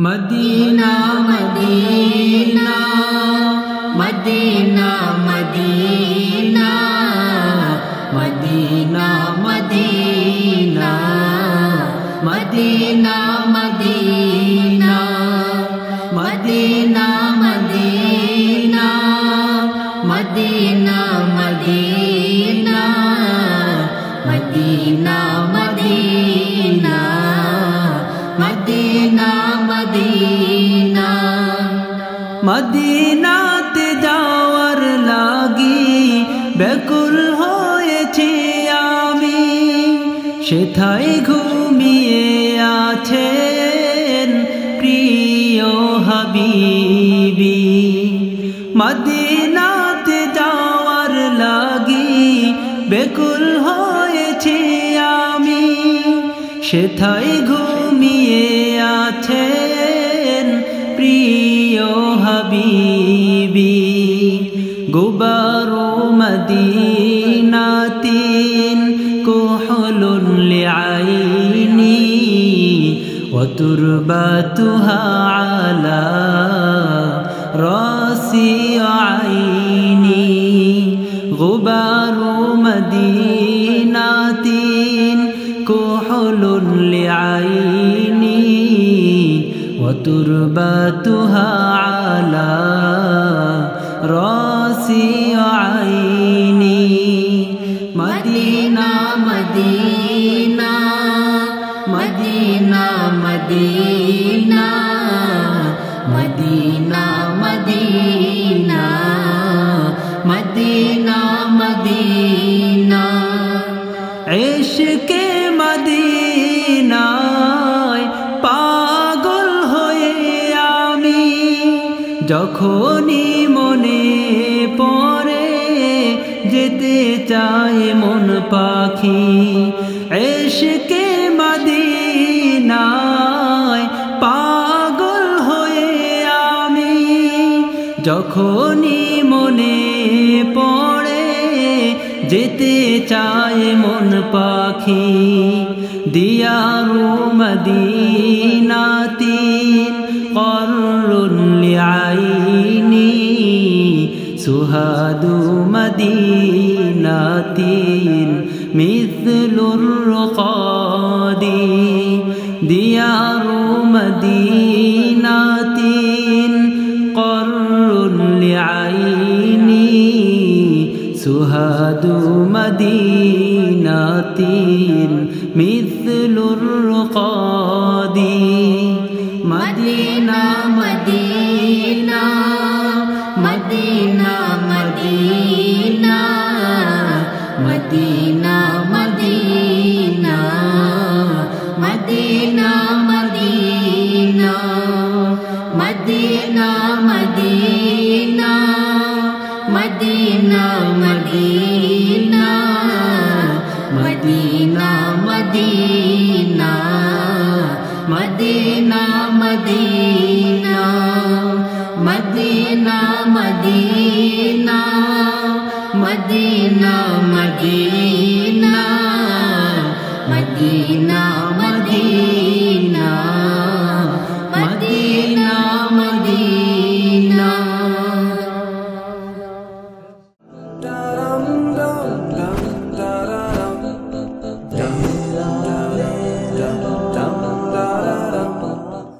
Medina Medina Medina Medina Medina Medina Medina Medina Medina Medina Medina Medina Medina Medina Medina Medina. মদিনাতে যাওয়ার লাগি বেকুল হয়েছি আমি। সেথায় ঘুমিয়ে আছেন প্রিয় হাবিবি। মদিনাতে যাওয়ার লাগি বেকুল সেথায় ঘুমিয়ে আছেন প্রিয় হাবিবি গুবারু মদিনাতিন কুহলুন লিআইনি وتربتها على لعيني وتربتها على راسي عيني مدينة مدينة مدينة مدينة مدينة مدينة مدينة مدينة এসকে মদিনায় পাগল হয়ে আমি যখনই মনে পরে যেতে চায় মন পাখি। এসকে মদিনায় পাগল হয়ে আমি যখনই মনে পড়ে যেতে চায় মন পাখি, দিয়ারু মদিনাতিন করুন লিআইনি, সুহাদু মদিনাতিন মিথলুর রকাদি দিয়ারু মদিনাতিন করুন লিআইনি سهاد مدينة مثل الرقاد Madina Madina Madina Madina Madina Madina Madina